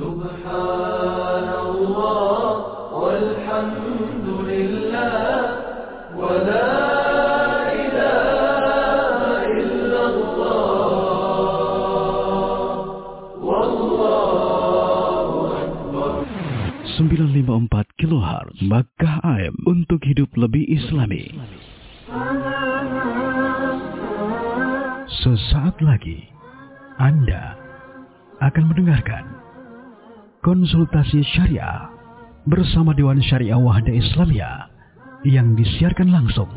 Subhanallah walhamdulillah wa la ilaha illallah wallahu akbar. 954 kilohertz Makkah AM untuk hidup lebih islami. Sesaat lagi Anda akan mendengarkan konsultasi syariah bersama Dewan Syariah Wahda Islamia yang disiarkan langsung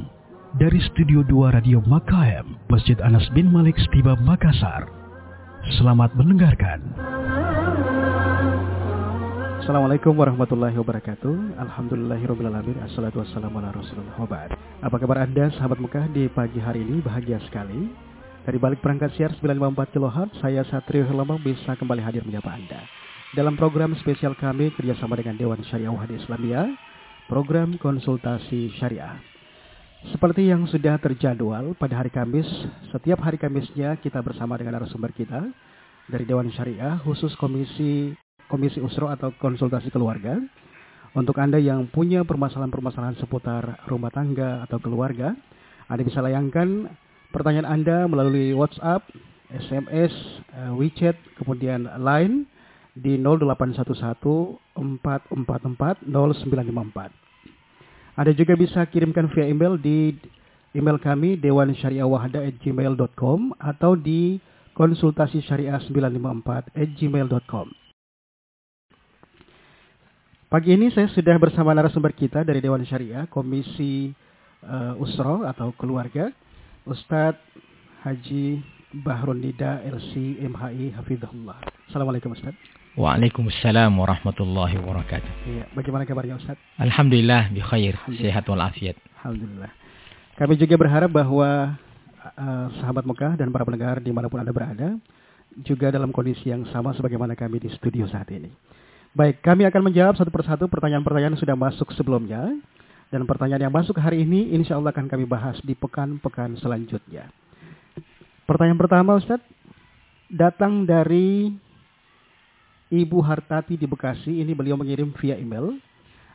dari Studio 2 Radio Makkah AM, Masjid Anas bin Malik Stiba Makassar. Selamat mendengarkan. Assalamualaikum warahmatullahi wabarakatuh Alhamdulillahirrahmanirrahim Assalatu wassalamu ala rasulullah. Apa kabar anda sahabat Mekah di pagi hari ini Bahagia sekali Dari balik perangkat siar 954 kHz Saya Satrio Herlambang bisa kembali hadir menyapa anda Dalam program spesial kami kerjasama dengan Dewan Syariah Wahdi Islamia Program konsultasi syariah Seperti yang sudah terjadwal pada hari Kamis Setiap hari Kamisnya kita bersama dengan narasumber kita Dari Dewan Syariah khusus Komisi Komisi Usro atau konsultasi keluarga. Untuk Anda yang punya permasalahan-permasalahan seputar rumah tangga atau keluarga, Anda bisa layangkan pertanyaan Anda melalui WhatsApp, SMS, eh, WeChat, kemudian Line di 0811 444 0954. Anda juga bisa kirimkan via email di email kami dewansyariahwahda@gmail.com atau di konsultasi syariah 954@gmail.com. Pagi ini saya sudah bersama narasumber kita dari Dewan Syariah Komisi uh, Usro atau Keluarga, Ustadz Haji Bahrun Nida LC MHI Hafidhullah. Assalamualaikum Ustadz. Waalaikumsalam warahmatullahi wabarakatuh. Iya, bagaimana kabarnya Ustadz? Alhamdulillah bi khair, sehat walafiat. Alhamdulillah. Kami juga berharap bahwa uh, sahabat Mekah dan para pendengar di mana pun Anda berada, juga dalam kondisi yang sama sebagaimana kami di studio saat ini. Baik, kami akan menjawab satu persatu pertanyaan-pertanyaan yang sudah masuk sebelumnya. Dan pertanyaan yang masuk hari ini insya Allah akan kami bahas di pekan-pekan selanjutnya. Pertanyaan pertama Ustadz, datang dari Ibu Hartati di Bekasi. Ini beliau mengirim via email.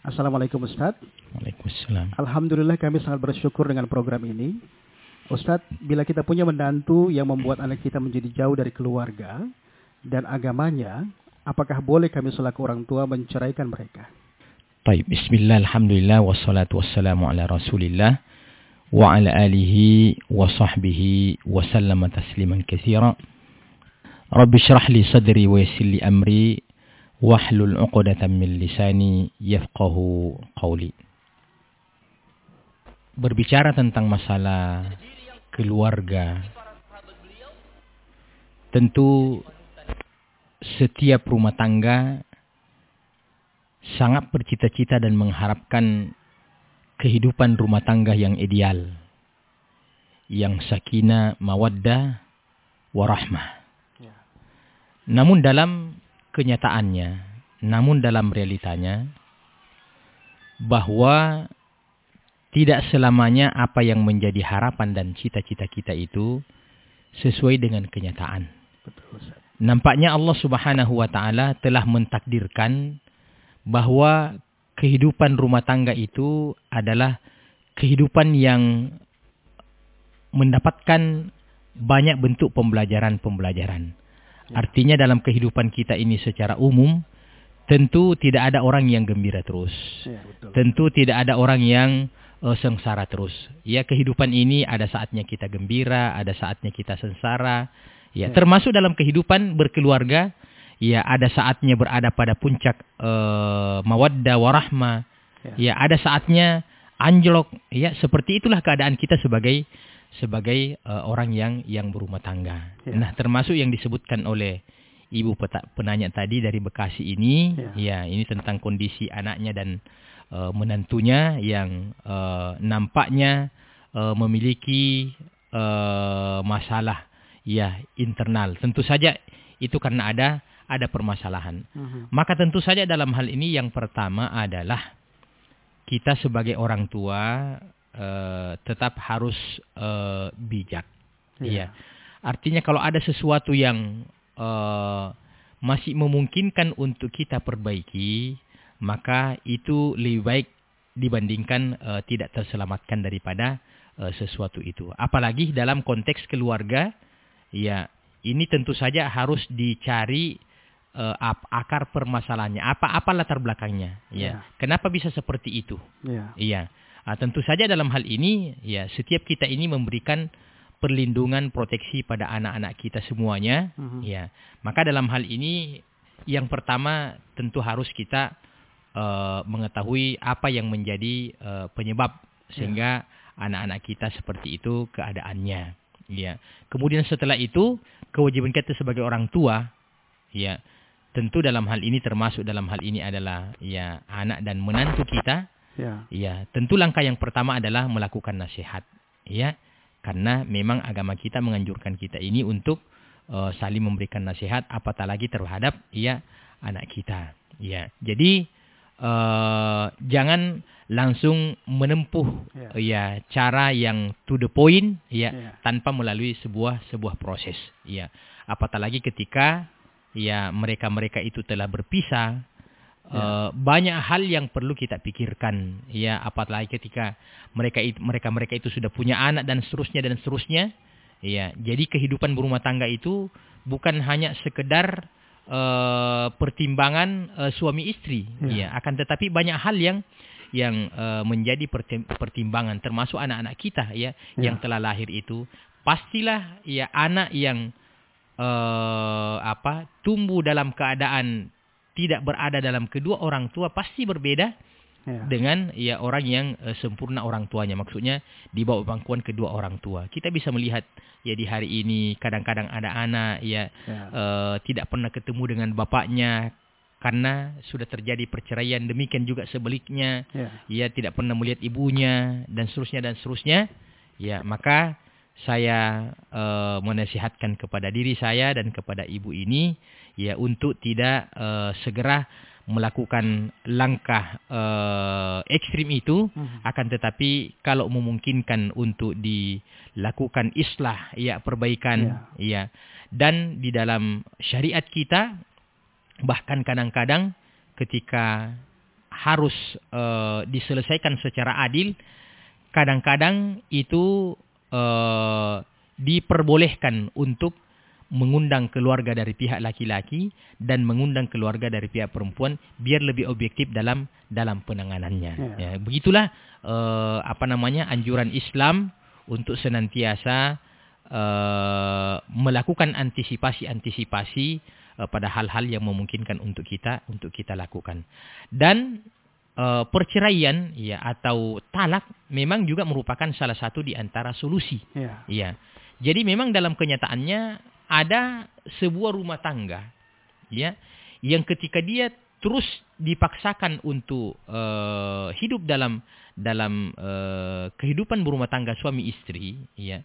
Assalamualaikum Ustadz. Waalaikumsalam. Alhamdulillah kami sangat bersyukur dengan program ini. Ustadz, bila kita punya menantu yang membuat anak kita menjadi jauh dari keluarga dan agamanya, apakah boleh kami selaku orang tua menceraikan mereka? Baik, bismillah, alhamdulillah, wassalatu wassalamu ala rasulillah, wa ala alihi wa sahbihi wa sallama tasliman kathira. Rabbi syrah li sadri wa yassir li amri, wahlul uqdatan min lisani yafqahu qawli. Berbicara tentang masalah keluarga, tentu setiap rumah tangga sangat bercita-cita dan mengharapkan kehidupan rumah tangga yang ideal. Yang sakinah, mawaddah, warahmah. Namun dalam kenyataannya, namun dalam realitanya, bahwa tidak selamanya apa yang menjadi harapan dan cita-cita kita itu sesuai dengan kenyataan. Betul Ustaz. Nampaknya Allah Subhanahu wa taala telah mentakdirkan bahwa kehidupan rumah tangga itu adalah kehidupan yang mendapatkan banyak bentuk pembelajaran-pembelajaran. Artinya dalam kehidupan kita ini secara umum tentu tidak ada orang yang gembira terus. Ya, betul. Tentu tidak ada orang yang uh, sengsara terus. Ya kehidupan ini ada saatnya kita gembira, ada saatnya kita sengsara. Ya, Ya. termasuk dalam kehidupan berkeluarga, ya ada saatnya berada pada puncak uh, mawaddah warahmah. Ya. Ya, ada saatnya anjlok. Ya, seperti itulah keadaan kita sebagai sebagai uh, orang yang yang berumah tangga. Ya. Nah, termasuk yang disebutkan oleh ibu peta, penanya tadi dari Bekasi ini, Ya. ya, ini tentang kondisi anaknya dan uh, menantunya yang uh, nampaknya uh, memiliki uh, masalah ya internal. Tentu saja itu karena ada ada permasalahan. Mhm. Maka tentu saja dalam hal ini yang pertama adalah kita sebagai orang tua eh, tetap harus eh, bijak. Iya. Iya. Artinya kalau ada sesuatu yang eh, masih memungkinkan untuk kita perbaiki, maka itu lebih baik dibandingkan uh, tidak terselamatkan daripada uh, sesuatu itu. Apalagi dalam konteks keluarga, ya ini tentu saja harus dicari uh, akar permasalahannya. Apa apa latar belakangnya? Ya. ya. Kenapa bisa seperti itu? Ya. Iya. Nah, tentu saja dalam hal ini, ya setiap kita ini memberikan perlindungan proteksi pada anak-anak kita semuanya. Uh mhm. -huh. Ya. Maka dalam hal ini yang pertama tentu harus kita uh, mengetahui apa yang menjadi uh, penyebab sehingga ya. anak-anak kita seperti itu keadaannya. Ya. Kemudian setelah itu kewajiban kita sebagai orang tua, ya tentu dalam hal ini termasuk dalam hal ini adalah ya anak dan menantu kita. Ya. ya tentu langkah yang pertama adalah melakukan nasihat. Ya, karena memang agama kita menganjurkan kita ini untuk uh, saling memberikan nasihat, apatah lagi terhadap ya anak kita. Ya, jadi uh, jangan langsung menempuh yeah. ya cara yang to the point ya yeah. tanpa melalui sebuah sebuah proses ya apatah lagi ketika ya mereka-mereka itu telah berpisah yeah. uh, banyak hal yang perlu kita pikirkan. Ya apalagi ketika mereka itu mereka mereka itu sudah punya anak dan seterusnya dan seterusnya. Ya jadi kehidupan berumah tangga itu bukan hanya sekedar uh, pertimbangan uh, suami istri. Ya. ya akan tetapi banyak hal yang yang uh, menjadi pertimbangan. Termasuk anak-anak kita ya, ya. yang telah lahir itu. Pastilah ya anak yang uh, apa tumbuh dalam keadaan tidak berada dalam kedua orang tua pasti berbeda ya. dengan ya orang yang uh, sempurna orang tuanya maksudnya di bawah pangkuan kedua orang tua kita bisa melihat ya di hari ini kadang-kadang ada anak ya, ya. Uh, tidak pernah ketemu dengan bapaknya karena sudah terjadi perceraian demikian juga sebaliknya ya. ia tidak pernah melihat ibunya dan seterusnya dan seterusnya ya maka saya uh, menasihatkan kepada diri saya dan kepada ibu ini ya untuk tidak uh, segera melakukan langkah uh, ekstrim itu hmm. akan tetapi kalau memungkinkan untuk dilakukan islah ya perbaikan ya. ya dan di dalam syariat kita bahkan kadang-kadang ketika harus uh, diselesaikan secara adil kadang-kadang itu uh, diperbolehkan untuk mengundang keluarga dari pihak laki-laki dan mengundang keluarga dari pihak perempuan biar lebih objektif dalam dalam penanganannya. Ya. Ya, begitulah uh, apa namanya anjuran Islam untuk senantiasa uh, melakukan antisipasi-antisipasi uh, pada hal-hal yang memungkinkan untuk kita untuk kita lakukan. Dan uh, perceraian ya atau talak memang juga merupakan salah satu di antara solusi. Ya. ya. Jadi memang dalam kenyataannya ada sebuah rumah tangga ya yang ketika dia terus dipaksakan untuk uh, hidup dalam dalam uh, kehidupan berumah tangga suami istri ya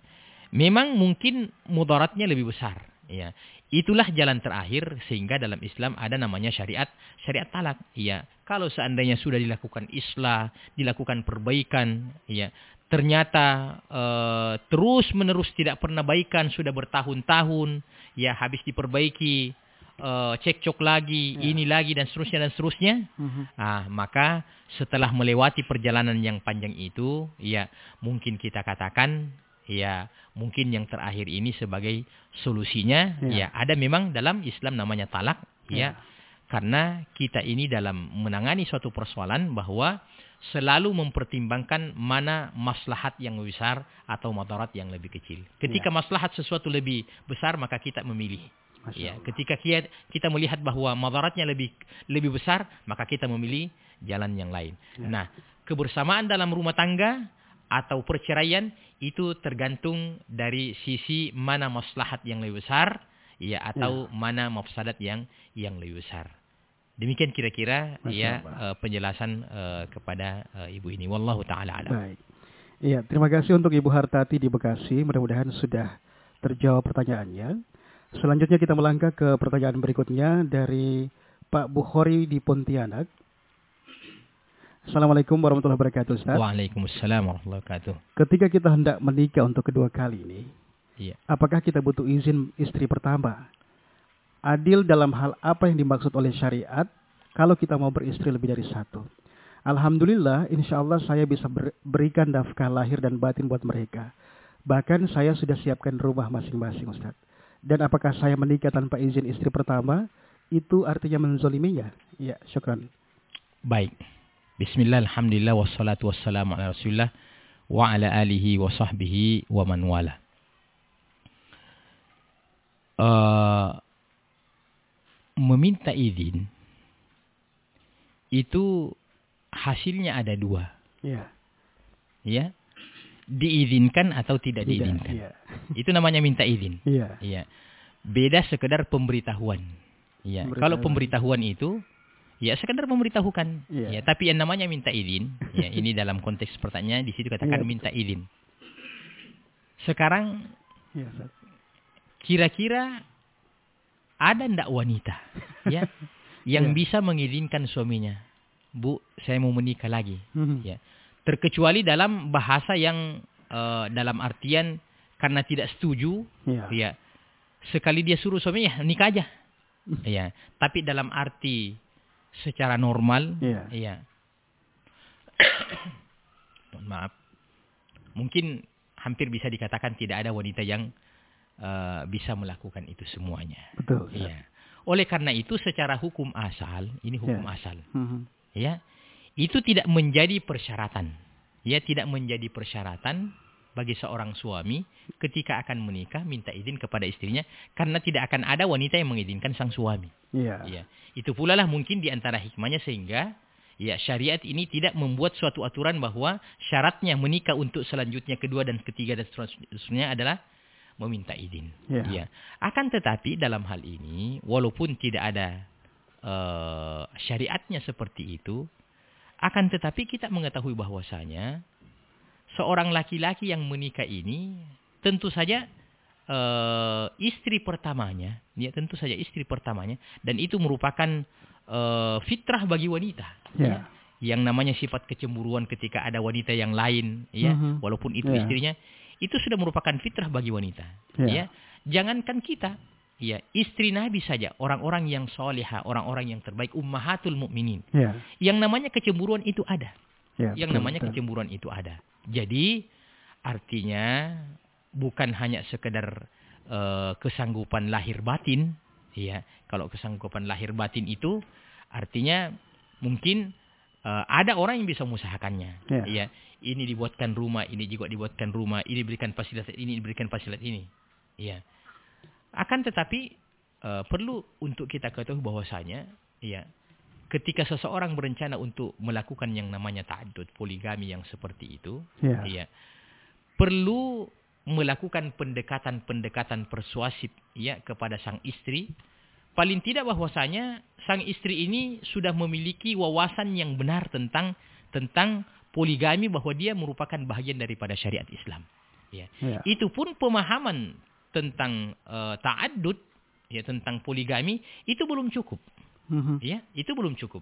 memang mungkin mudaratnya lebih besar ya. Itulah jalan terakhir sehingga dalam Islam ada namanya syariat syariat talak ya. Kalau seandainya sudah dilakukan islah dilakukan perbaikan ya ternyata uh, terus menerus tidak pernah baikan sudah bertahun-tahun ya habis diperbaiki uh, cekcok lagi ya. ini lagi dan seterusnya dan seterusnya uh-huh. ah maka setelah melewati perjalanan yang panjang itu ya mungkin kita katakan ya mungkin yang terakhir ini sebagai solusinya ya, ya ada memang dalam Islam namanya talak ya, ya karena kita ini dalam menangani suatu persoalan bahwa selalu mempertimbangkan mana maslahat yang lebih besar atau madarat yang lebih kecil. Ketika ya. maslahat sesuatu lebih besar maka kita memilih. Ya, ketika kita, kita melihat bahwa madaratnya lebih lebih besar maka kita memilih jalan yang lain. Ya. Nah, kebersamaan dalam rumah tangga atau perceraian itu tergantung dari sisi mana maslahat yang lebih besar ya atau ya. mana mafsadat yang yang lebih besar. Demikian kira-kira ya uh, penjelasan uh, kepada uh, ibu ini. Wallahu taala alam. Baik. Iya, terima kasih untuk Ibu Hartati di Bekasi. Mudah-mudahan sudah terjawab pertanyaannya. Selanjutnya kita melangkah ke pertanyaan berikutnya dari Pak Bukhori di Pontianak. Assalamualaikum warahmatullahi wabarakatuh Ustaz. Waalaikumsalam warahmatullahi wabarakatuh. Ketika kita hendak menikah untuk kedua kali ini, iya. apakah kita butuh izin istri pertama adil dalam hal apa yang dimaksud oleh syariat kalau kita mau beristri lebih dari satu. Alhamdulillah, insya Allah saya bisa ber- berikan nafkah lahir dan batin buat mereka. Bahkan saya sudah siapkan rumah masing-masing Ustaz. Dan apakah saya menikah tanpa izin istri pertama, itu artinya menzoliminya? Ya, syukran. Baik. Bismillah, alhamdulillah, wassalatu wassalamu ala rasulillah, wa ala alihi wa sahbihi wa man wala. Uh, meminta izin itu hasilnya ada dua. Ya. Ya. Diizinkan atau tidak, Tidak, diizinkan. iya. Itu namanya minta izin. Iya. Iya. Beda sekedar pemberitahuan. Iya. Pemberitahuan. Kalau pemberitahuan itu ya sekedar memberitahukan. Iya. Ya, tapi yang namanya minta izin, ya ini dalam konteks pertanyaan di situ katakan Iya, minta izin. Sekarang Ustaz. kira-kira ada ndak wanita ya yang Iya. bisa mengizinkan suaminya, "Bu, saya mau menikah lagi." Mhm. Ya. Terkecuali dalam bahasa yang eh, dalam artian karena tidak setuju Iya. Ya. Sekali dia suruh suaminya "Ya, nikah aja. Ya. Tapi dalam arti secara normal, Iya. ya. Mohon maaf. Mungkin hampir bisa dikatakan tidak ada wanita yang eh, bisa melakukan itu semuanya. Betul. Ya. Oleh karena itu secara hukum asal, ini hukum Ya. asal, Mhm. ya. Itu tidak menjadi persyaratan. Ya, tidak menjadi persyaratan bagi seorang suami ketika akan menikah minta izin kepada istrinya karena tidak akan ada wanita yang mengizinkan sang suami. Iya. Ya, itu pula lah mungkin di antara hikmahnya sehingga ya syariat ini tidak membuat suatu aturan bahwa syaratnya menikah untuk selanjutnya kedua dan ketiga dan seterusnya adalah meminta izin. Ya. Ya. Akan tetapi dalam hal ini walaupun tidak ada eh, syariatnya seperti itu, akan tetapi kita mengetahui bahwasanya seorang laki-laki yang menikah ini tentu saja eh, istri pertamanya, ya tentu saja istri pertamanya dan itu merupakan eh, fitrah bagi wanita. Ya. Yang namanya sifat kecemburuan ketika ada wanita yang lain, ya, Mhm. walaupun itu Ya. istrinya, itu sudah merupakan fitrah bagi wanita. Ya. Ya. Jangankan kita, ya, istri Nabi saja, orang-orang yang soleha, orang-orang yang terbaik, ummahatul mukminin. Ya. Yang namanya kecemburuan itu ada Ya. yang betul, namanya betul. kecemburuan itu ada. Jadi artinya bukan hanya sekedar eh, kesanggupan lahir batin, ya. Kalau kesanggupan lahir batin itu artinya mungkin eh, ada orang yang bisa mengusahakannya, Ya. ya. Ini dibuatkan rumah, ini juga dibuatkan rumah, ini diberikan fasilitas ini, diberikan fasilitas ini, ya. Akan tetapi eh, perlu untuk kita ketahui bahwasanya, ya, ketika seseorang berencana untuk melakukan yang namanya ta'addud, poligami yang seperti itu, Ya. ya, perlu melakukan pendekatan-pendekatan persuasif ya kepada sang istri. Paling tidak bahwasanya sang istri ini sudah memiliki wawasan yang benar tentang tentang poligami bahwa dia merupakan bagian daripada syariat Islam. Ya. Ya. Itu pun pemahaman tentang uh, ta'addud ya tentang poligami itu belum cukup. Mhm. Ya, itu belum cukup.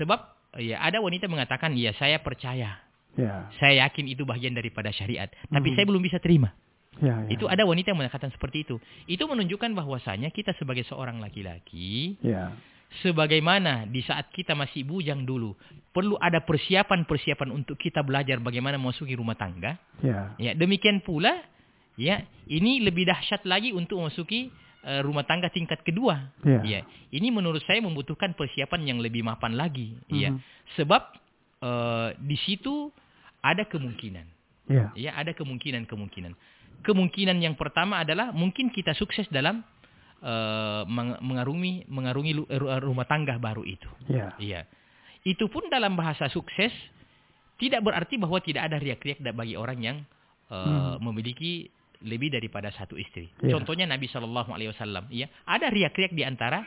Sebab ya ada wanita mengatakan, "Ya, saya percaya. Ya. Saya yakin itu bagian daripada syariat, tapi Mhm. saya belum bisa terima." Ya. ya. Itu ada wanita yang mengatakan seperti itu. Itu menunjukkan bahwasanya kita sebagai seorang laki-laki Ya. sebagaimana di saat kita masih bujang dulu, perlu ada persiapan-persiapan untuk kita belajar bagaimana memasuki rumah tangga. Ya. Ya, demikian pula ya, ini lebih dahsyat lagi untuk memasuki eh, rumah tangga tingkat kedua. Ya. Ya, ini menurut saya membutuhkan persiapan yang lebih mapan lagi. Ya, Mhm. sebab eh, di situ ada kemungkinan. Ya. Ya, ada kemungkinan-kemungkinan. Kemungkinan yang pertama adalah mungkin kita sukses dalam meng- mengarungi mengarungi eh, ru- rumah tangga baru itu. Ya. Iya. Itu pun dalam bahasa sukses tidak berarti bahwa tidak ada riak-riak bagi orang yang eh, Hmm. memiliki lebih daripada satu istri. Iya. Contohnya Nabi Shallallahu Alaihi Wasallam. Iya, ada riak-riak di antara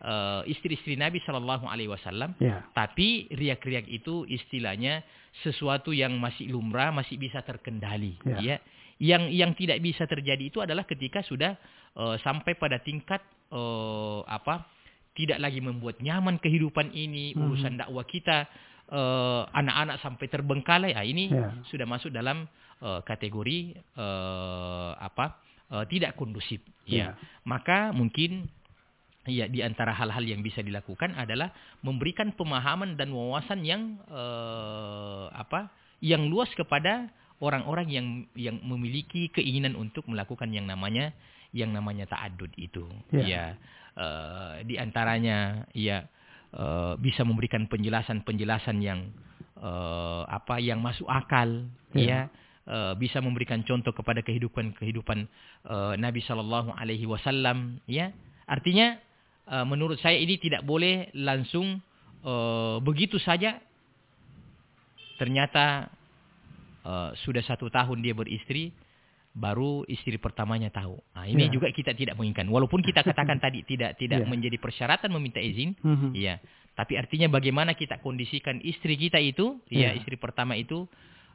eh, istri-istri Nabi Shallallahu Alaihi Wasallam. Ya. Tapi riak-riak itu istilahnya sesuatu yang masih lumrah, masih bisa terkendali. Ya. Ya. Yang yang tidak bisa terjadi itu adalah ketika sudah eh, sampai pada tingkat eh, apa? Tidak lagi membuat nyaman kehidupan ini, Mhm. urusan dakwah kita, eh, anak-anak sampai terbengkalai. Ah, ini Ya. sudah masuk dalam eh, kategori eh, apa? eh, tidak kondusif. Ya. Ya. Maka mungkin ya di antara hal-hal yang bisa dilakukan adalah memberikan pemahaman dan wawasan yang eh, apa yang luas kepada orang-orang yang yang memiliki keinginan untuk melakukan yang namanya yang namanya ta'adud itu Ya. ya eh, di antaranya ya eh, bisa memberikan penjelasan-penjelasan yang eh, apa yang masuk akal Ya. ya eh, bisa memberikan contoh kepada kehidupan kehidupan eh, Nabi Shallallahu Alaihi Wasallam ya artinya eh, menurut saya ini tidak boleh langsung eh, begitu saja ternyata eh, sudah satu tahun dia beristri baru istri pertamanya tahu nah, ini Ya. juga kita tidak menginginkan walaupun kita katakan tadi tidak tidak Ya. menjadi persyaratan meminta izin Mhm. Iya, tapi artinya bagaimana kita kondisikan istri kita itu, ya Iya. istri pertama itu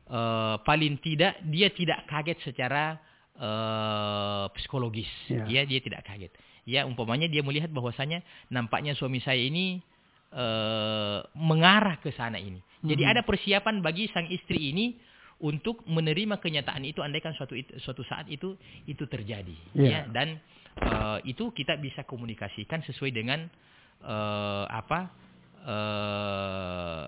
eh, paling tidak dia tidak kaget secara eh, psikologis, Iya. ya dia tidak kaget. Ya umpamanya dia melihat bahwasanya nampaknya suami saya ini eh, mengarah ke sana ini. Jadi Mhm. ada persiapan bagi sang istri ini untuk menerima kenyataan itu andaikan suatu suatu saat itu itu terjadi, Iya. ya. Dan eh, itu kita bisa komunikasikan sesuai dengan eh, apa eh,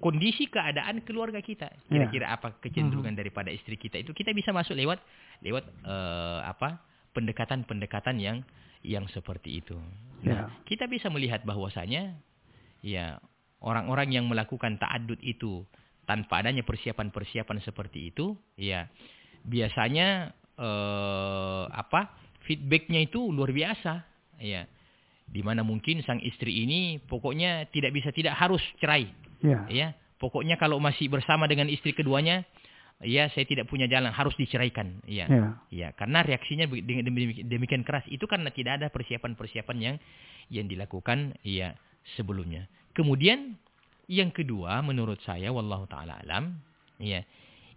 kondisi keadaan keluarga kita. Kira-kira apa kecenderungan daripada istri kita itu kita bisa masuk lewat lewat eh, apa pendekatan-pendekatan yang yang seperti itu. Nah kita bisa melihat bahwasanya ya orang-orang yang melakukan ta'adud itu tanpa adanya persiapan-persiapan seperti itu ya biasanya eh, apa feedbacknya itu luar biasa ya di mana mungkin sang istri ini pokoknya tidak bisa tidak harus cerai Ya. ya pokoknya kalau masih bersama dengan istri keduanya ya saya tidak punya jalan harus diceraikan ya Ya. ya karena reaksinya demikian keras itu karena tidak ada persiapan-persiapan yang yang dilakukan ya sebelumnya kemudian yang kedua menurut saya wallahu taala alam ya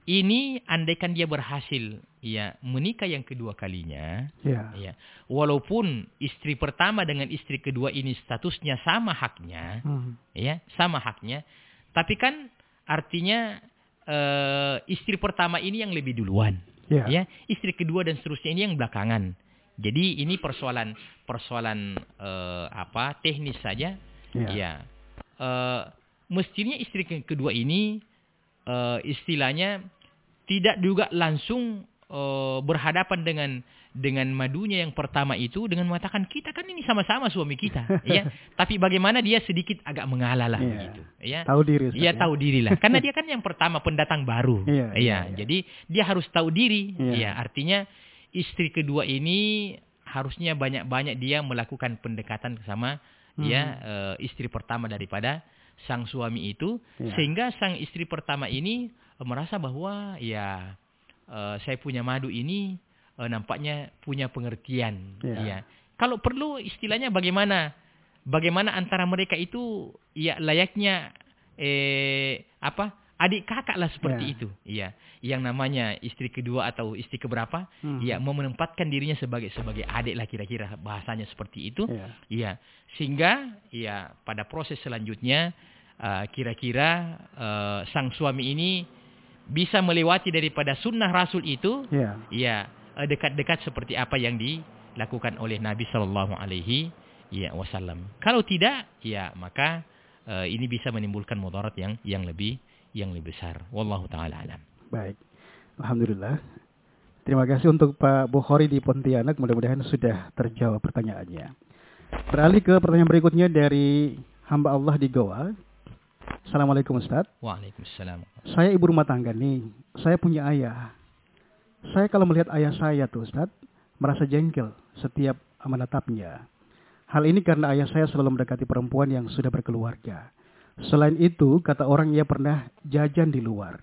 ini andaikan dia berhasil ya menikah yang kedua kalinya Ya. ya walaupun istri pertama dengan istri kedua ini statusnya sama haknya Mhm. ya sama haknya tapi kan artinya eh, istri pertama ini yang lebih duluan Ya. ya istri kedua dan seterusnya ini yang belakangan jadi ini persoalan persoalan eh, apa teknis saja Ya. ya Eh, mestinya istri ke- kedua ini eh, istilahnya tidak juga langsung eh, berhadapan dengan dengan madunya yang pertama itu dengan mengatakan kita kan ini sama-sama suami kita ya tapi bagaimana dia sedikit agak mengalah lah Iya. gitu ya Tahu diri. Ustaz, Iya ya? tahu diri lah. Karena dia kan yang pertama pendatang baru. Iya, iya, iya. Jadi dia harus tahu diri. Iya. Iya. Artinya istri kedua ini harusnya banyak-banyak dia melakukan pendekatan sama Hmm. ya eh, istri pertama daripada sang suami itu Iya. sehingga sang istri pertama ini eh, merasa bahwa ya eh, saya punya madu ini eh, nampaknya punya pengertian. Iya. Iya. Kalau perlu istilahnya bagaimana bagaimana antara mereka itu ya layaknya eh apa adik kakak lah seperti Ya. itu iya yang namanya istri kedua atau istri keberapa Hmm. ya mau menempatkan dirinya sebagai sebagai adik lah kira-kira bahasanya seperti itu Ya. iya sehingga ya pada proses selanjutnya eh, kira-kira eh, sang suami ini bisa melewati daripada sunnah rasul itu Ya. ya eh, dekat-dekat seperti apa yang dilakukan oleh Nabi Shallallahu Alaihi ya, Wasallam. Kalau tidak, ya maka eh, ini bisa menimbulkan mudarat yang yang lebih yang lebih besar. Wallahu taala alam. Baik. Alhamdulillah. Terima kasih untuk Pak Bukhari di Pontianak. Mudah-mudahan sudah terjawab pertanyaannya. Beralih ke pertanyaan berikutnya dari hamba Allah di Goa. Assalamualaikum Ustaz. Waalaikumsalam. Saya ibu rumah tangga nih. Saya punya ayah. Saya kalau melihat ayah saya tuh Ustaz, merasa jengkel setiap menatapnya. Hal ini karena ayah saya selalu mendekati perempuan yang sudah berkeluarga. Selain itu, kata orang ia pernah jajan di luar.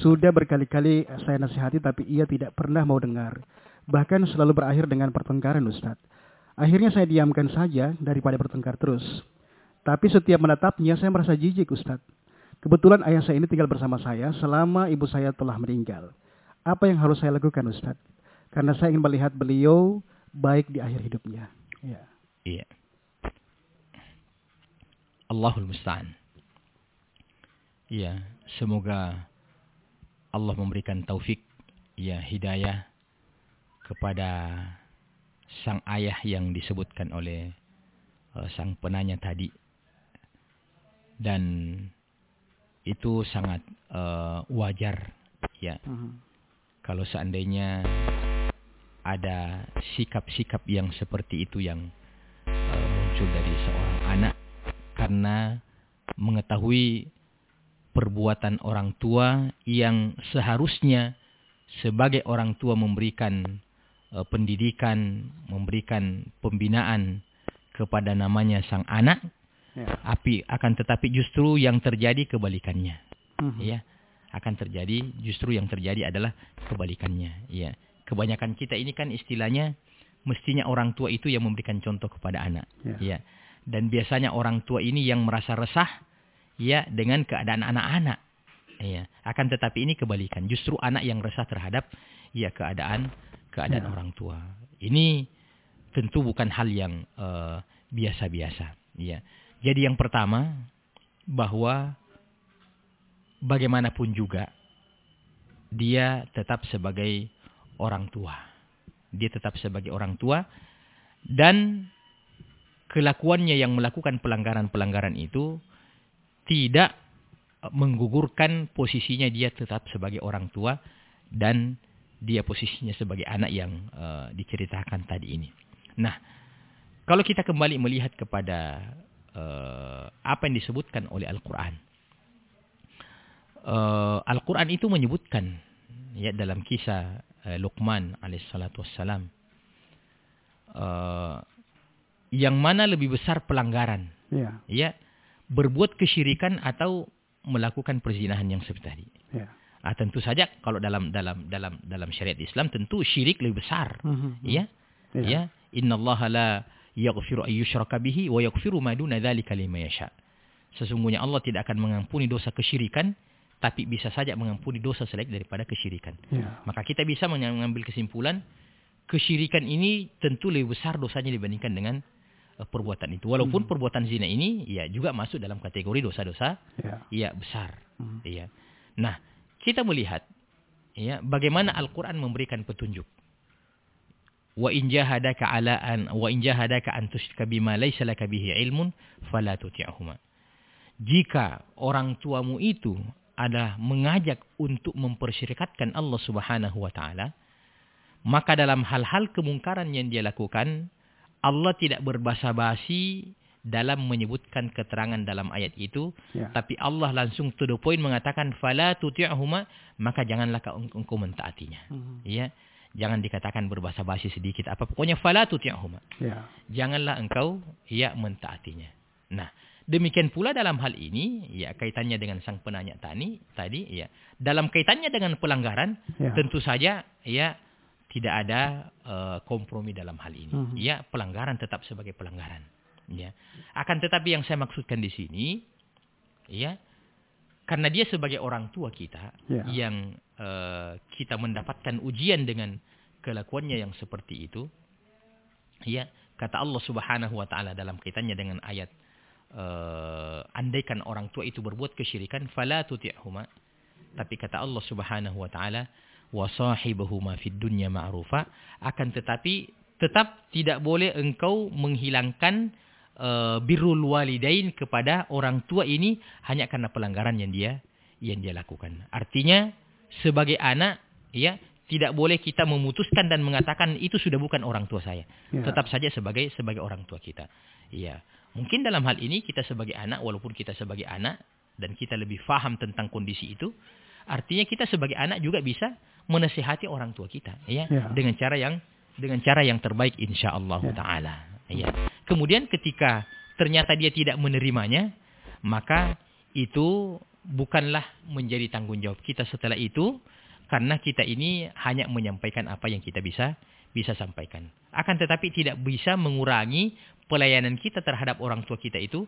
Sudah berkali-kali saya nasihati tapi ia tidak pernah mau dengar. Bahkan selalu berakhir dengan pertengkaran Ustadz. Akhirnya saya diamkan saja daripada bertengkar terus. Tapi setiap menatapnya saya merasa jijik Ustadz. Kebetulan ayah saya ini tinggal bersama saya selama ibu saya telah meninggal. Apa yang harus saya lakukan Ustadz? Karena saya ingin melihat beliau baik di akhir hidupnya. Ya. Iya. Allahul musta'an. Iya, semoga Allah memberikan taufik ya hidayah kepada sang ayah yang disebutkan oleh uh, sang penanya tadi. Dan itu sangat uh, wajar ya. Mhm. Kalau seandainya ada sikap-sikap yang seperti itu yang uh, muncul dari seorang anak karena mengetahui perbuatan orang tua yang seharusnya sebagai orang tua memberikan uh, pendidikan, memberikan pembinaan kepada namanya sang anak, Ya. api akan tetapi justru yang terjadi kebalikannya, Mhm. ya. Akan terjadi justru yang terjadi adalah kebalikannya, ya. Kebanyakan kita ini kan istilahnya mestinya orang tua itu yang memberikan contoh kepada anak, Ya. ya. Dan biasanya orang tua ini yang merasa resah ya dengan keadaan anak-anak. Ya, akan tetapi ini kebalikan. Justru anak yang resah terhadap ya keadaan keadaan Ya. orang tua. Ini tentu bukan hal yang eh, biasa-biasa, ya. Jadi yang pertama bahwa bagaimanapun juga dia tetap sebagai orang tua. Dia tetap sebagai orang tua dan kelakuannya yang melakukan pelanggaran-pelanggaran itu tidak menggugurkan posisinya dia tetap sebagai orang tua dan dia posisinya sebagai anak yang eh, diceritakan tadi ini. Nah, kalau kita kembali melihat kepada eh, apa yang disebutkan oleh Al-Qur'an. Eh, Al-Qur'an itu menyebutkan ya dalam kisah eh, Luqman alaihissalatu wassalam eh, yang mana lebih besar pelanggaran Ya. ya berbuat kesyirikan atau melakukan perzinahan yang seperti tadi. Ya. Ah, tentu saja kalau dalam dalam dalam dalam syariat Islam tentu syirik lebih besar. Mhm. Ya. Ya. Ya, innallaha la yaghfiru an yushraka bihi wa yaghfiru ma duna dzalika liman yasha. Sesungguhnya Allah tidak akan mengampuni dosa kesyirikan tapi bisa saja mengampuni dosa selain daripada kesyirikan. Ya. Maka kita bisa mengambil kesimpulan kesyirikan ini tentu lebih besar dosanya dibandingkan dengan perbuatan itu. Walaupun perbuatan zina ini ya juga masuk dalam kategori dosa-dosa Ya. ya besar. Mhm. Iya. Nah, kita melihat ya bagaimana Al-Qur'an memberikan petunjuk. Wa in jahadaka ala an wa in jahadaka an tusyrika bima laysa laka bihi ilmun fala tuti'huma. Jika orang tuamu itu adalah mengajak untuk mempersyirikatkan Allah Subhanahu wa taala, maka dalam hal-hal kemungkaran yang dia lakukan, Allah tidak berbasa-basi dalam menyebutkan keterangan dalam ayat itu, Ya. tapi Allah langsung to the point mengatakan fala tuti'huma, maka janganlah kau engkau mentaatinya. Mhm. Ya. Jangan dikatakan berbahasa basi sedikit apa pokoknya fala tuti'huma. Ya. Janganlah engkau ya mentaatinya. Nah, demikian pula dalam hal ini ya kaitannya dengan sang penanya tadi tadi ya. Dalam kaitannya dengan pelanggaran Ya. tentu saja ya tidak ada eh, kompromi dalam hal ini. Mhm. Ya, pelanggaran tetap sebagai pelanggaran. Ya. Akan tetapi yang saya maksudkan di sini ya karena dia sebagai orang tua kita Ya. yang eh, kita mendapatkan ujian dengan kelakuannya yang seperti itu ya kata Allah Subhanahu wa taala dalam kaitannya dengan ayat eh, andaikan orang tua itu berbuat kesyirikan fala tuti'huma tapi kata Allah Subhanahu wa taala wa sahibahuma fid dunya ma'rufa akan tetapi tetap tidak boleh engkau menghilangkan eh, birrul walidain kepada orang tua ini hanya karena pelanggaran yang dia yang dia lakukan. Artinya sebagai anak ya tidak boleh kita memutuskan dan mengatakan itu sudah bukan orang tua saya. Ya. Tetap saja sebagai sebagai orang tua kita. Iya. Mungkin dalam hal ini kita sebagai anak walaupun kita sebagai anak dan kita lebih faham tentang kondisi itu, artinya kita sebagai anak juga bisa menasihati orang tua kita, ya, Ya. dengan cara yang dengan cara yang terbaik insyaallah Ya. taala. Ya. Kemudian ketika ternyata dia tidak menerimanya, maka itu bukanlah menjadi tanggung jawab kita setelah itu karena kita ini hanya menyampaikan apa yang kita bisa bisa sampaikan. Akan tetapi tidak bisa mengurangi pelayanan kita terhadap orang tua kita itu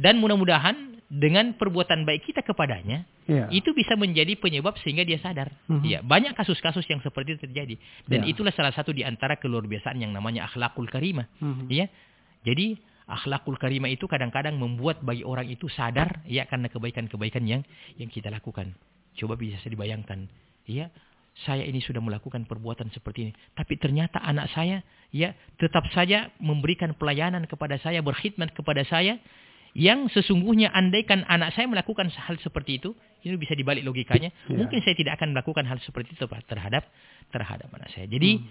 dan mudah-mudahan dengan perbuatan baik kita kepadanya Ya. itu bisa menjadi penyebab sehingga dia sadar. Mhm. Ya, banyak kasus-kasus yang seperti itu terjadi dan Ya. itulah salah satu di antara keluar biasaan yang namanya akhlakul karimah. Mhm. Ya. Jadi akhlakul karimah itu kadang-kadang membuat bagi orang itu sadar ya karena kebaikan-kebaikan yang yang kita lakukan. Coba bisa dibayangkan, ya. saya ini sudah melakukan perbuatan seperti ini. Tapi ternyata anak saya ya tetap saja memberikan pelayanan kepada saya, berkhidmat kepada saya. Yang sesungguhnya andaikan anak saya melakukan hal seperti itu, ini bisa dibalik logikanya. Ya. Mungkin saya tidak akan melakukan hal seperti itu terhadap terhadap anak saya. Jadi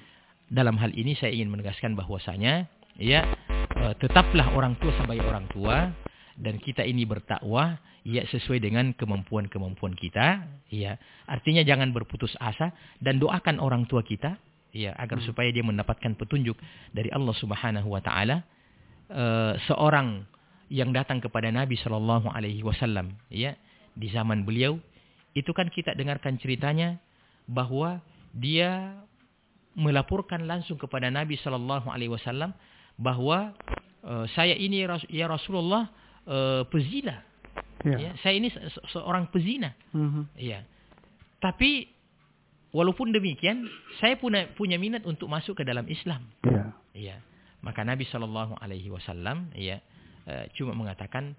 dalam hal ini saya ingin menegaskan bahwasanya ya eh, tetaplah orang tua sebagai orang tua dan kita ini bertakwa ya sesuai dengan kemampuan-kemampuan kita ya artinya jangan berputus asa dan doakan orang tua kita ya agar supaya dia mendapatkan petunjuk dari Allah Subhanahu wa taala Eh, seorang yang datang kepada Nabi Shallallahu alaihi wasallam ya di zaman beliau itu kan kita dengarkan ceritanya bahwa dia melaporkan langsung kepada Nabi Shallallahu alaihi wasallam bahwa eh, saya ini ya Rasulullah eh, pezina Ya. ya saya ini se- se- seorang pezina Mhm. Iya. Tapi walaupun demikian, saya punya punya minat untuk masuk ke dalam Islam. Ya. Iya. Maka Nabi Shallallahu Alaihi Wasallam ya cuma mengatakan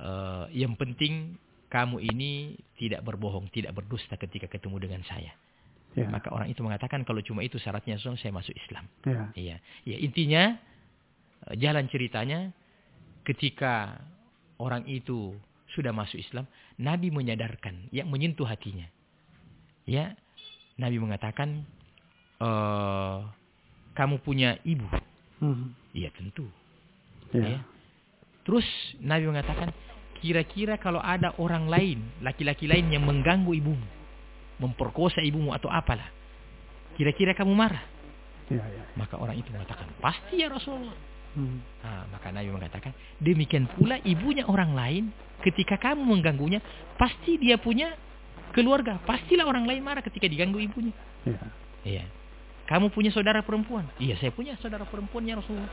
eh, yang penting kamu ini tidak berbohong, tidak berdusta ketika ketemu dengan saya. Ya. Maka orang itu mengatakan kalau cuma itu syaratnya so, saya masuk Islam. Ya. Iya. Ya intinya eh, jalan ceritanya ketika orang itu sudah masuk Islam, Nabi menyadarkan, yang menyentuh hatinya. Ya, Nabi mengatakan, eh kamu punya ibu. Mhm. Iya tentu. Ya. Ya. Terus Nabi mengatakan, kira-kira kalau ada orang lain, laki-laki lain yang mengganggu ibumu, memperkosa ibumu atau apalah, kira-kira kamu marah? Ya. Ya. Maka orang itu mengatakan, pasti ya Rasulullah. Mhm. Ah, maka Nabi mengatakan, demikian pula ibunya orang lain, ketika kamu mengganggunya, pasti dia punya keluarga. Pastilah orang lain marah ketika diganggu ibunya. Ya. Iya. Kamu punya saudara perempuan? Iya, saya punya saudara perempuan ya Rasulullah.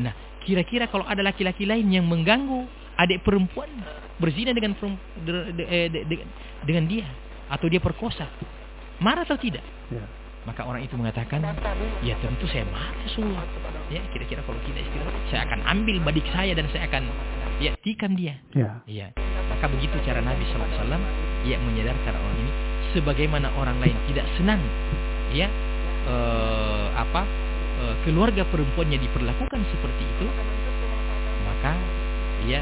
Nah, kira-kira kalau ada laki-laki lain yang mengganggu adik perempuan berzina dengan dengan dia atau dia perkosa, marah atau tidak? Ya. Maka orang itu mengatakan, ya tentu saya marah Rasulullah. Ya, kira-kira kalau kita istirahat, saya akan ambil badik saya dan saya akan ya tikam dia. Ya. Iya. Maka begitu cara Nabi SAW ya menyadarkan orang ini sebagaimana orang lain tidak senang ya eh, apa keluarga perempuannya diperlakukan seperti itu maka ya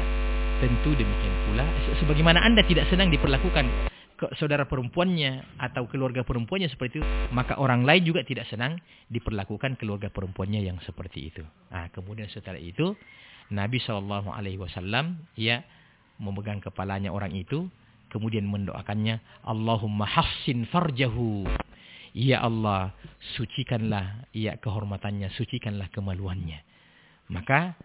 tentu demikian pula se- sebagaimana Anda tidak senang diperlakukan ke saudara perempuannya atau keluarga perempuannya seperti itu maka orang lain juga tidak senang diperlakukan keluarga perempuannya yang seperti itu. Nah, kemudian setelah itu Nabi Shallallahu Alaihi Wasallam ya memegang kepalanya orang itu, kemudian mendoakannya, Allahumma hassin farjahu. Ya Allah, sucikanlah ya kehormatannya, sucikanlah kemaluannya. Maka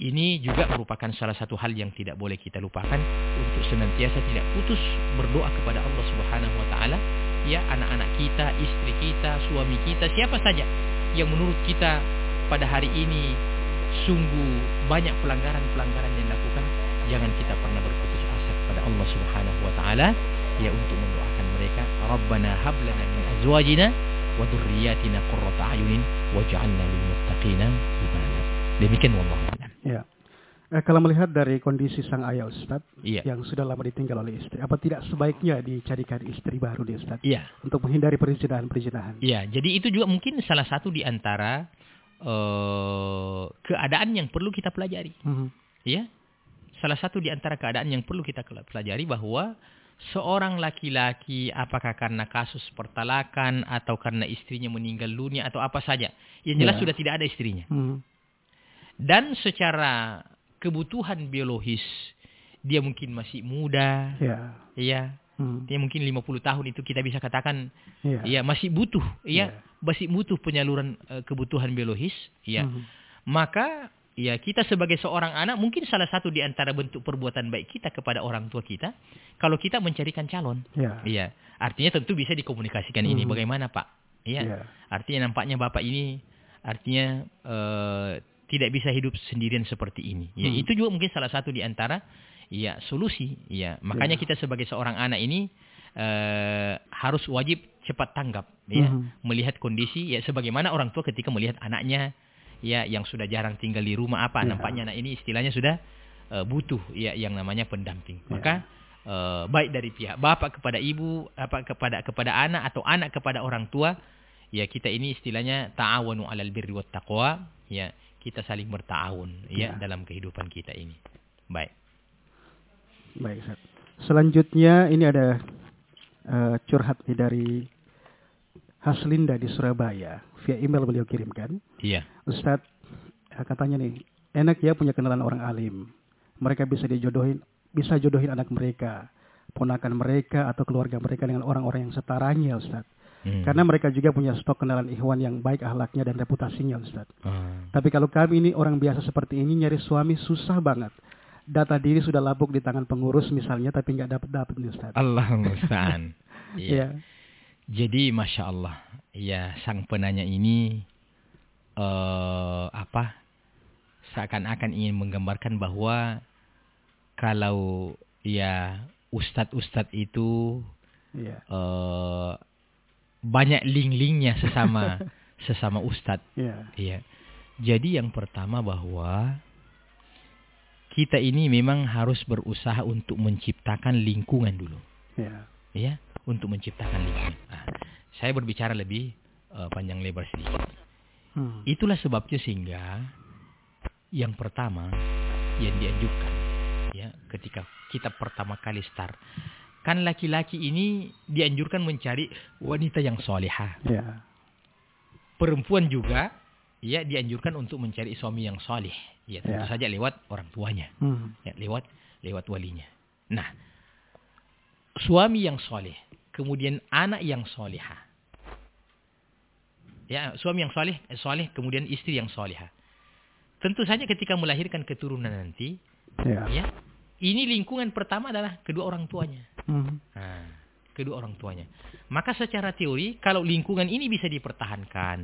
ini juga merupakan salah satu hal yang tidak boleh kita lupakan untuk senantiasa tidak putus berdoa kepada Allah Subhanahu wa taala. Ya anak-anak kita, istri kita, suami kita, siapa saja yang menurut kita pada hari ini sungguh banyak pelanggaran-pelanggaran yang dilakukan, jangan kita pernah berputus asa kepada Allah Subhanahu wa taala. Ya untuk mendoakan mereka, Rabbana hab lana min azwajina wa dhurriyyatina qurrata a'yunin waj'alna lil muttaqina imama. Demikian wallahu a'lam. Ya. Eh, kalau melihat dari kondisi sang ayah Ustaz Iya. yang sudah lama ditinggal oleh istri, apa tidak sebaiknya dicarikan istri baru di Ustaz Iya. untuk menghindari perzinahan-perzinahan? Iya, jadi itu juga mungkin salah satu di antara eh, keadaan yang perlu kita pelajari. Mhm. Ya, salah satu di antara keadaan yang perlu kita pelajari bahwa seorang laki-laki apakah karena kasus pertalakan atau karena istrinya meninggal dunia atau apa saja, yang jelas Ya. sudah tidak ada istrinya. Mhm. Dan secara kebutuhan biologis dia mungkin masih muda, Ya. ya, Mhm. dia mungkin 50 tahun itu kita bisa katakan Ya. ya masih butuh, ya, Ya. masih butuh penyaluran eh, kebutuhan biologis, ya. Mhm. Maka ya kita sebagai seorang anak mungkin salah satu di antara bentuk perbuatan baik kita kepada orang tua kita kalau kita mencarikan calon. Ya. Iya. Artinya tentu bisa dikomunikasikan ini Hmm. bagaimana, Pak? Iya. Ya. Artinya nampaknya Bapak ini artinya eh, tidak bisa hidup sendirian seperti ini. Ya, Hmm. itu juga mungkin salah satu di antara ya solusi. Ya, makanya Ya. kita sebagai seorang anak ini eh, harus wajib cepat tanggap ya, Mhm. melihat kondisi ya sebagaimana orang tua ketika melihat anaknya ya yang sudah jarang tinggal di rumah apa Ya. nampaknya anak ini istilahnya sudah eh, butuh ya yang namanya pendamping. Ya. Maka eh, baik dari pihak bapak kepada ibu, apa kepada kepada anak atau anak kepada orang tua, ya kita ini istilahnya ta'awunu 'alal birri wat taqwa, ya kita saling bertawun ya, Ya. dalam kehidupan kita ini. Baik. Baik, Ustaz. Selanjutnya ini ada eh, curhat dari Haslinda di Surabaya. Via email beliau kirimkan. Iya. Ustadz, eh, katanya nih, enak ya punya kenalan orang alim. Mereka bisa dijodohin, bisa jodohin anak mereka, ponakan mereka atau keluarga mereka dengan orang-orang yang setaranya, Ustadz. Hmm. Karena mereka juga punya stok kenalan ikhwan yang baik akhlaknya dan reputasinya, Ustadz. Ah. Tapi kalau kami ini orang biasa seperti ini nyari suami susah banget. Data diri sudah labuk di tangan pengurus misalnya, tapi nggak dapat dapat nih, Ustadz. Allah musta'an. Iya. Iya. Jadi masya Allah, ya sang penanya ini eh apa? Seakan-akan ingin menggambarkan bahwa kalau ya ustadz-ustadz itu Iya. eh banyak link-linknya sesama sesama ustadz. Iya. Iya. Jadi yang pertama bahwa kita ini memang harus berusaha untuk menciptakan lingkungan dulu Iya. Ya untuk menciptakan lingkungan. Nah, saya berbicara lebih eh, panjang lebar sedikit. Hmm. Itulah sebabnya sehingga yang pertama yang dianjurkan ya ketika kita pertama kali start kan laki-laki ini dianjurkan mencari wanita yang solehah. Iya. Perempuan juga ya dianjurkan untuk mencari suami yang soleh. Ya tentu Ya. saja lewat orang tuanya. Hmm. ya, lewat lewat walinya. Nah, suami yang soleh, kemudian anak yang soleha. Ya, suami yang soleh, eh, soleh, kemudian istri yang soleha. Tentu saja ketika melahirkan keturunan nanti, Iya. ya, ini lingkungan pertama adalah kedua orang tuanya. Hmm. Nah, kedua orang tuanya. Maka secara teori, kalau lingkungan ini bisa dipertahankan,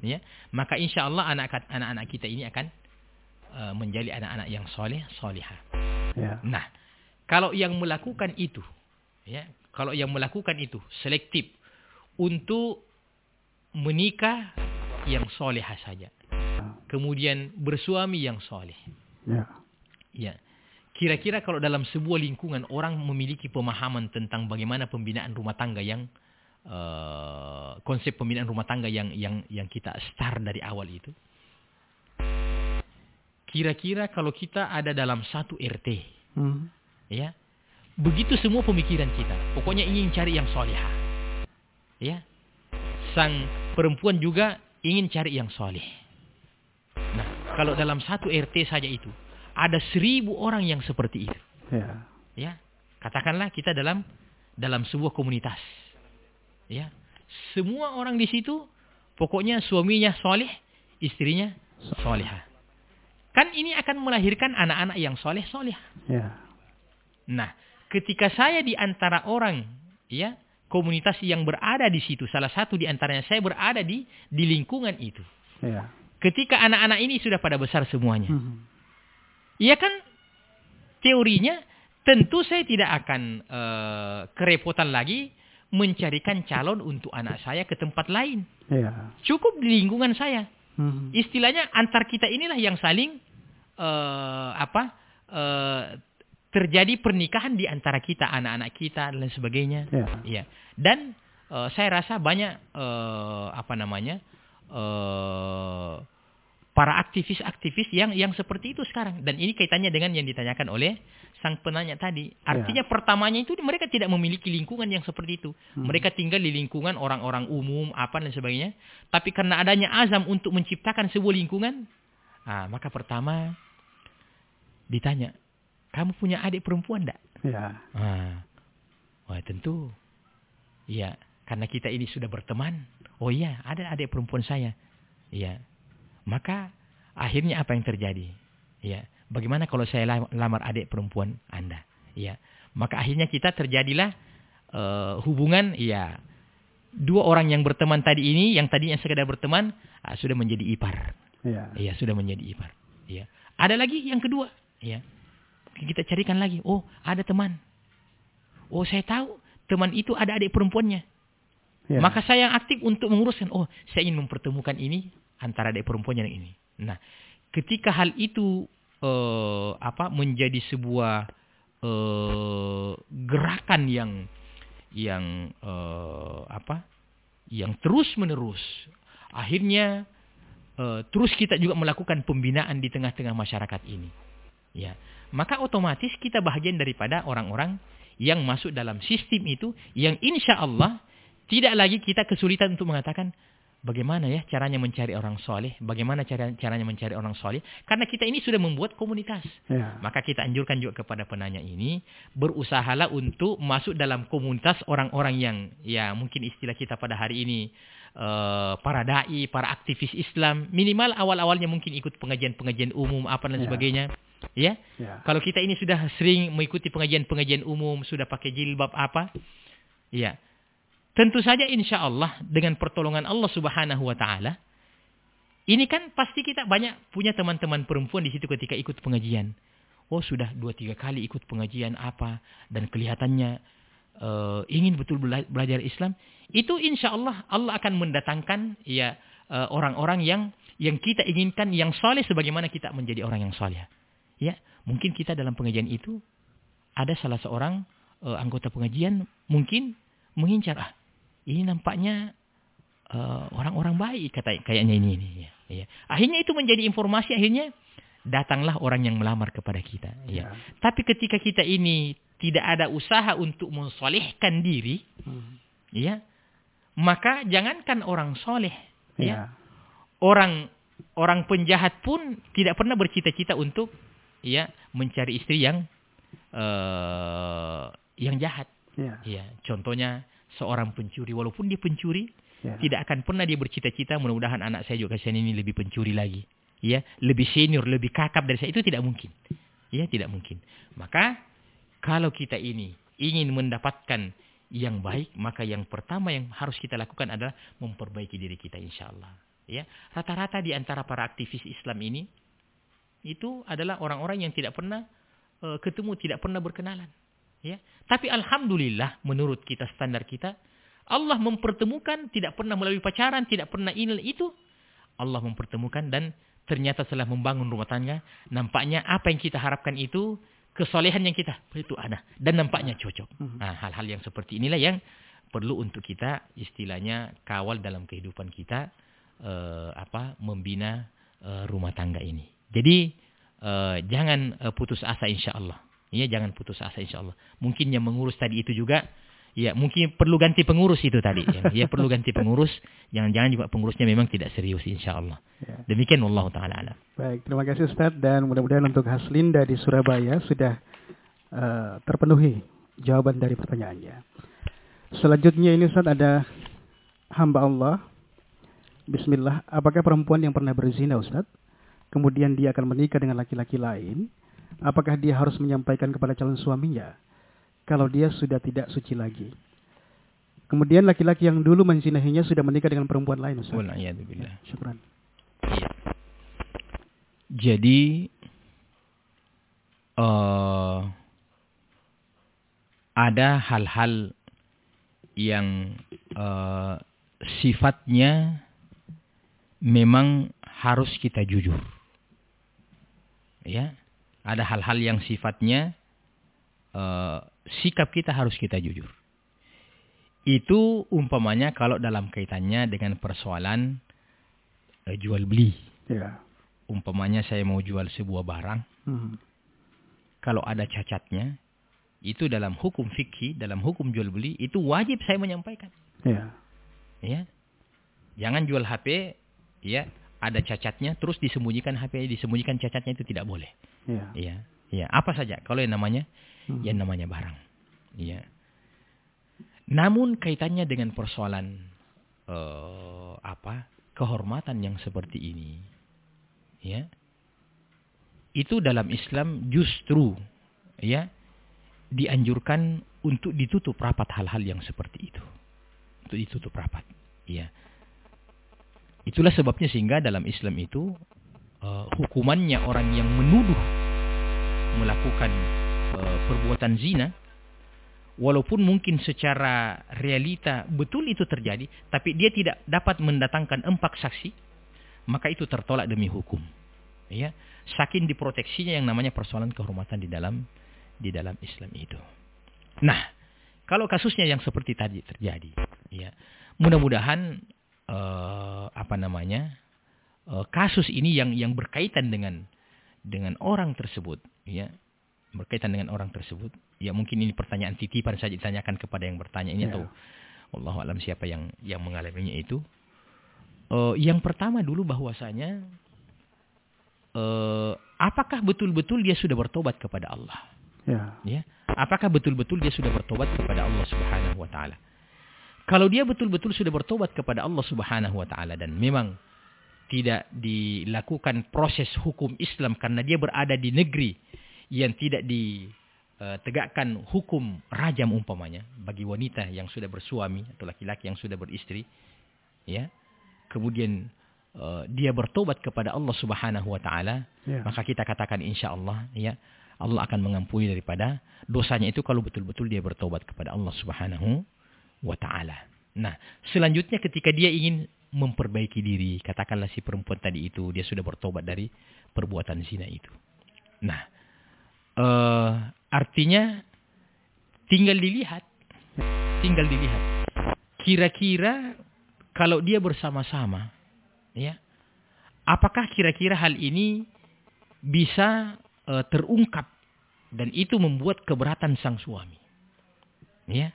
ya, maka insya Allah anak anak kita ini akan eh, menjadi anak-anak yang soleh, solehah. Iya. Nah, kalau yang melakukan itu, ya, kalau yang melakukan itu selektif untuk menikah yang solehah saja, kemudian bersuami yang soleh, Iya. ya. Kira-kira kalau dalam sebuah lingkungan orang memiliki pemahaman tentang bagaimana pembinaan rumah tangga yang eh, konsep pembinaan rumah tangga yang yang yang kita start dari awal itu, kira-kira kalau kita ada dalam satu RT, Hmm. ya begitu semua pemikiran kita pokoknya ingin cari yang solehah ya. Sang perempuan juga ingin cari yang soleh nah kalau dalam satu RT saja itu ada seribu orang yang seperti itu. Iya. ya. Katakanlah kita dalam dalam sebuah komunitas. Ya. Semua orang di situ pokoknya suaminya soleh istrinya solehah kan ini akan melahirkan anak-anak yang soleh soleh Iya. Nah, ketika saya di antara orang, ya, komunitas yang berada di situ, salah satu di antaranya saya berada di di lingkungan itu. Iya. Ketika anak-anak ini sudah pada besar semuanya, Hmm. ya kan teorinya tentu saya tidak akan eh, kerepotan lagi mencarikan calon untuk anak saya ke tempat lain. Iya. Cukup di lingkungan saya. Hmm. Istilahnya antar kita inilah yang saling eh, apa eh, terjadi pernikahan di antara kita, anak-anak kita dan lain sebagainya. Iya. Iya. Dan eh, saya rasa banyak eh, apa namanya eh, para aktivis-aktivis yang yang seperti itu sekarang. Dan ini kaitannya dengan yang ditanyakan oleh sang penanya tadi. Artinya pertamanya itu mereka tidak memiliki lingkungan yang seperti itu. Hmm. Mereka tinggal di lingkungan orang-orang umum apa dan sebagainya. Tapi karena adanya azam untuk menciptakan sebuah lingkungan, ah, maka pertama ditanya, kamu punya adik perempuan enggak? Iya. Ah. Wah tentu. Iya, karena kita ini sudah berteman. Oh iya, ada adik perempuan saya. Iya. Maka akhirnya apa yang terjadi? Iya. Bagaimana kalau saya lam- lamar adik perempuan Anda? Iya. Maka akhirnya kita terjadilah eh, hubungan iya. Dua orang yang berteman tadi ini, yang tadinya sekedar berteman, ah, sudah menjadi ipar. Iya. Iya, sudah menjadi ipar. Iya. Ada lagi yang kedua, iya. Kita carikan lagi. Oh, ada teman. Oh, saya tahu teman itu ada adik perempuannya. Iya. Maka saya yang aktif untuk menguruskan. Oh, saya ingin mempertemukan ini antara adik perempuannya yang ini. Nah, ketika hal itu eh, apa menjadi sebuah eh, gerakan yang yang eh, apa? Yang terus menerus. Akhirnya eh, terus kita juga melakukan pembinaan di tengah-tengah masyarakat ini. Ya, maka otomatis kita bahagian daripada orang-orang yang masuk dalam sistem itu yang insya Allah tidak lagi kita kesulitan untuk mengatakan bagaimana ya caranya mencari orang soleh, bagaimana cara caranya mencari orang soleh, karena kita ini sudah membuat komunitas. Ya. Maka kita anjurkan juga kepada penanya ini berusahalah untuk masuk dalam komunitas orang-orang yang ya mungkin istilah kita pada hari ini eh, para dai, para aktivis Islam, minimal awal-awalnya mungkin ikut pengajian-pengajian umum apa dan Ya. sebagainya. Ya, Ya. kalau kita ini sudah sering mengikuti pengajian-pengajian umum, sudah pakai jilbab apa, ya, tentu saja insya Allah dengan pertolongan Allah Subhanahu Wa Taala, ini kan pasti kita banyak punya teman-teman perempuan di situ ketika ikut pengajian. Oh sudah dua tiga kali ikut pengajian apa dan kelihatannya eh, ingin betul bela- belajar Islam, itu insya Allah Allah akan mendatangkan ya eh, orang-orang yang yang kita inginkan yang soleh sebagaimana kita menjadi orang yang soleh. Ya, mungkin kita dalam pengajian itu ada salah seorang eh, anggota pengajian mungkin mengincar ah ini nampaknya eh, orang-orang baik kata kayaknya ini ini ya, ya. Akhirnya itu menjadi informasi akhirnya datanglah orang yang melamar kepada kita ya. Ya. Tapi ketika kita ini tidak ada usaha untuk mensolehkan diri Hmm. ya maka jangankan orang soleh ya Ya. orang orang penjahat pun tidak pernah bercita-cita untuk ya mencari istri yang eh yang jahat. Ya. Ya, contohnya seorang pencuri walaupun dia pencuri Ya. tidak akan pernah dia bercita-cita mudah-mudahan anak saya juga kasihan ini lebih pencuri lagi. Ya, lebih senior, lebih kakap dari saya itu tidak mungkin. Ya, tidak mungkin. Maka kalau kita ini ingin mendapatkan yang baik, maka yang pertama yang harus kita lakukan adalah memperbaiki diri kita insya Allah. Ya, rata-rata di antara para aktivis Islam ini itu adalah orang-orang yang tidak pernah eh, ketemu, tidak pernah berkenalan. Ya, tapi alhamdulillah menurut kita standar kita Allah mempertemukan tidak pernah melalui pacaran, tidak pernah ini itu. Allah mempertemukan dan ternyata setelah membangun rumah tangga, nampaknya apa yang kita harapkan itu kesolehan yang kita itu ada dan nampaknya cocok. Nah, hal-hal yang seperti inilah yang perlu untuk kita istilahnya kawal dalam kehidupan kita eh, apa membina eh, rumah tangga ini. Jadi eh, jangan eh, putus asa insya Allah. Ya jangan putus asa insya Allah. Mungkin yang mengurus tadi itu juga Ya, mungkin perlu ganti pengurus itu tadi. Ya, ya perlu ganti pengurus. Jangan-jangan juga pengurusnya memang tidak serius insya Allah. Ya. Demikian Allah Ta'ala alam. Baik, terima kasih Ustaz dan mudah-mudahan untuk Haslinda di Surabaya sudah eh, terpenuhi jawaban dari pertanyaannya. Selanjutnya ini Ustaz ada hamba Allah. Bismillah, apakah perempuan yang pernah berzina Ustaz? Kemudian dia akan menikah dengan laki-laki lain. Apakah dia harus menyampaikan kepada calon suaminya? Kalau dia sudah tidak suci lagi. Kemudian laki-laki yang dulu menzinahinya sudah menikah dengan perempuan lain Ustaz. Wal'iyadzubillah. Syukran. Iya. Jadi eh ada hal-hal yang eh, sifatnya memang harus kita jujur. Ya, ada hal-hal yang sifatnya eh, sikap kita harus kita jujur. Itu umpamanya kalau dalam kaitannya dengan persoalan eh, jual beli. Ya. Umpamanya saya mau jual sebuah barang, Hmm. kalau ada cacatnya, itu dalam hukum fikih, dalam hukum jual beli, itu wajib saya menyampaikan. Ya. Ya. Jangan jual HP, ya, ada cacatnya, terus disembunyikan HP, disembunyikan cacatnya itu tidak boleh. Ya. Ya. Ya, apa saja kalau yang namanya Hmm. yang namanya barang. Ya. Namun kaitannya dengan persoalan eh, apa? kehormatan yang seperti ini. Ya. Itu dalam Islam justru ya dianjurkan untuk ditutup rapat hal-hal yang seperti itu. Untuk ditutup rapat. Ya. Itulah sebabnya sehingga dalam Islam itu eh, hukumannya orang yang menuduh melakukan eh, perbuatan zina walaupun mungkin secara realita betul itu terjadi tapi dia tidak dapat mendatangkan empat saksi maka itu tertolak demi hukum ya saking diproteksinya yang namanya persoalan kehormatan di dalam di dalam Islam itu. Nah, kalau kasusnya yang seperti tadi terjadi, ya, mudah-mudahan uh, apa namanya uh, kasus ini yang yang berkaitan dengan dengan orang tersebut, ya, berkaitan dengan orang tersebut, ya mungkin ini pertanyaan titipan saja ditanyakan kepada yang bertanya ini yeah. atau Allah alam siapa yang yang mengalaminya itu. Uh, yang pertama dulu bahwasanya uh, apakah betul-betul dia sudah bertobat kepada Allah? Ya. ya. Apakah betul-betul dia sudah bertobat kepada Allah Subhanahu wa taala? Kalau dia betul-betul sudah bertobat kepada Allah Subhanahu wa taala dan memang tidak dilakukan proses hukum Islam karena dia berada di negeri yang tidak ditegakkan hukum rajam umpamanya bagi wanita yang sudah bersuami atau laki-laki yang sudah beristri ya kemudian uh, dia bertobat kepada Allah Subhanahu wa taala ya. maka kita katakan insyaallah ya Allah akan mengampuni daripada dosanya itu kalau betul-betul dia bertobat kepada Allah Subhanahu wa taala. Nah, selanjutnya ketika dia ingin memperbaiki diri, katakanlah si perempuan tadi itu dia sudah bertobat dari perbuatan zina itu. Nah, uh, artinya tinggal dilihat, tinggal dilihat. Kira-kira kalau dia bersama-sama, ya, apakah kira-kira hal ini bisa uh, terungkap dan itu membuat keberatan sang suami. Ya.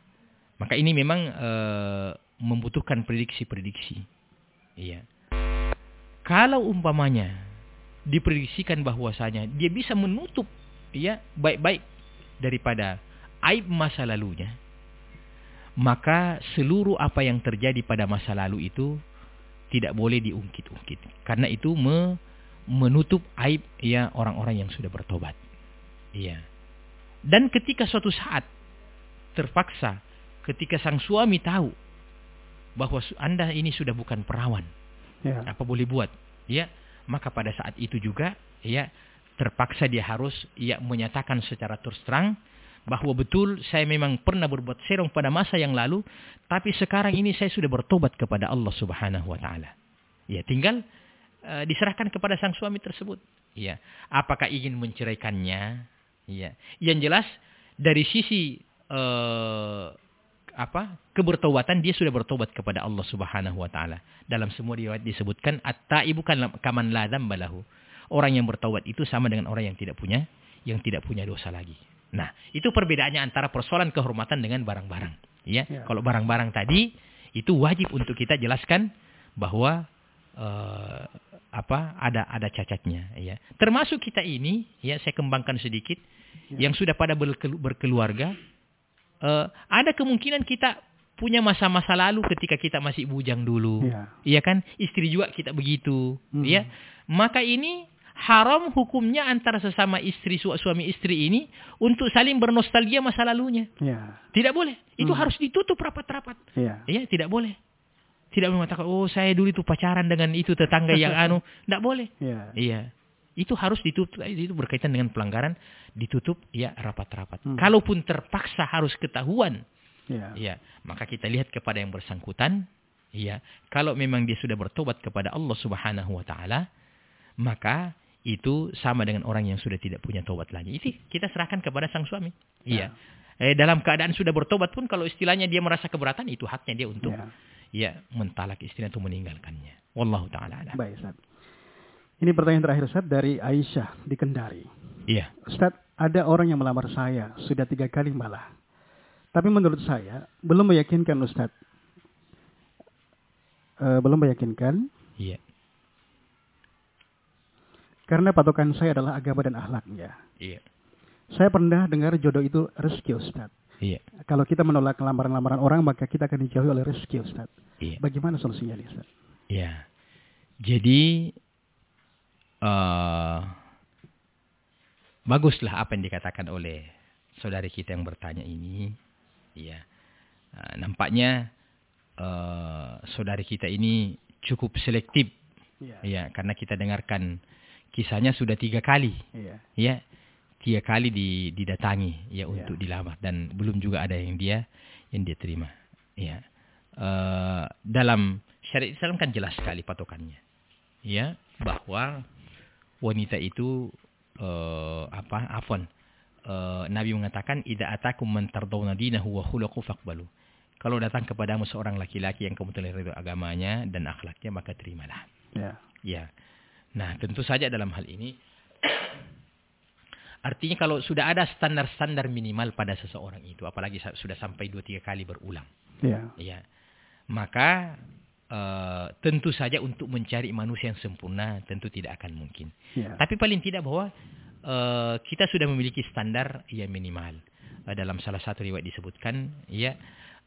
Maka ini memang uh, membutuhkan prediksi-prediksi. Iya. Kalau umpamanya diprediksikan bahwasanya dia bisa menutup ya baik-baik daripada aib masa lalunya, maka seluruh apa yang terjadi pada masa lalu itu tidak boleh diungkit-ungkit karena itu me menutup aib ya orang-orang yang sudah bertobat. Iya. Dan ketika suatu saat terpaksa ketika sang suami tahu bahwa Anda ini sudah bukan perawan. Ya. Apa boleh buat? Ya, maka pada saat itu juga ya terpaksa dia harus ya menyatakan secara terus terang bahwa betul saya memang pernah berbuat serong pada masa yang lalu, tapi sekarang ini saya sudah bertobat kepada Allah Subhanahu wa taala. Ya, tinggal uh, diserahkan kepada sang suami tersebut. Ya, apakah ingin menceraikannya? Ya, yang jelas dari sisi uh, apa kebertobatan dia sudah bertobat kepada Allah Subhanahu wa taala. Dalam semua riwayat disebutkan at-taibu kaman la balahu. Orang yang bertobat itu sama dengan orang yang tidak punya yang tidak punya dosa lagi. Nah, itu perbedaannya antara persoalan kehormatan dengan barang-barang. Ya, ya. kalau barang-barang tadi itu wajib untuk kita jelaskan bahwa uh, apa ada ada cacatnya ya termasuk kita ini ya saya kembangkan sedikit ya. yang sudah pada berkeluarga uh, ada kemungkinan kita punya masa-masa lalu ketika kita masih bujang dulu ya. iya kan istri juga kita begitu hmm. ya maka ini haram hukumnya antara sesama istri suami istri ini untuk saling bernostalgia masa lalunya ya. tidak boleh itu hmm. harus ditutup rapat-rapat ya. ya tidak boleh tidak mengatakan, oh saya dulu itu pacaran dengan itu tetangga yang anu. Tidak boleh. Yeah. Iya. Itu harus ditutup. Itu berkaitan dengan pelanggaran. Ditutup ya rapat-rapat. Hmm. Kalaupun terpaksa harus ketahuan. Yeah. Ya, maka kita lihat kepada yang bersangkutan. Ya, kalau memang dia sudah bertobat kepada Allah Subhanahu wa taala, maka itu sama dengan orang yang sudah tidak punya tobat lagi. Itu kita serahkan kepada sang suami. Iya. Yeah. Eh, dalam keadaan sudah bertobat pun kalau istilahnya dia merasa keberatan itu haknya dia untuk yeah ya mentalak istri atau meninggalkannya. Wallahu taala. Baik, Ustaz. Ini pertanyaan terakhir Ustaz dari Aisyah di Kendari. Iya. Ustaz, ada orang yang melamar saya sudah tiga kali malah. Tapi menurut saya belum meyakinkan Ustaz. E, belum meyakinkan. Iya. Karena patokan saya adalah agama dan akhlaknya. Iya. Saya pernah dengar jodoh itu rezeki Ustaz. Iya. Kalau kita menolak lamaran-lamaran orang, maka kita akan dijauhi oleh rezeki, Ustaz. Iya. Bagaimana solusinya, Ustaz? Iya. Jadi, uh, baguslah apa yang dikatakan oleh saudari kita yang bertanya ini. Iya. Uh, nampaknya uh, saudari kita ini cukup selektif. Iya. Ya, karena kita dengarkan kisahnya sudah tiga kali. Iya. Ya tiga kali didatangi ya, ya untuk dilamar dan belum juga ada yang dia yang dia terima. Ya. Uh, dalam syariat Islam kan jelas sekali patokannya. Ya, bahwa wanita itu uh, apa? Afwan. uh, Nabi mengatakan idza atakum man tardawna dinahu wa faqbalu. Kalau datang kepadamu seorang laki-laki yang kamu telah ridho agamanya dan akhlaknya maka terimalah. Ya. Ya. Nah, tentu saja dalam hal ini artinya kalau sudah ada standar-standar minimal pada seseorang itu, apalagi sudah sampai dua tiga kali berulang, Ya. ya, maka uh, tentu saja untuk mencari manusia yang sempurna tentu tidak akan mungkin. Ya. Tapi paling tidak bahwa uh, kita sudah memiliki standar yang minimal. Uh, dalam salah satu riwayat disebutkan, ya,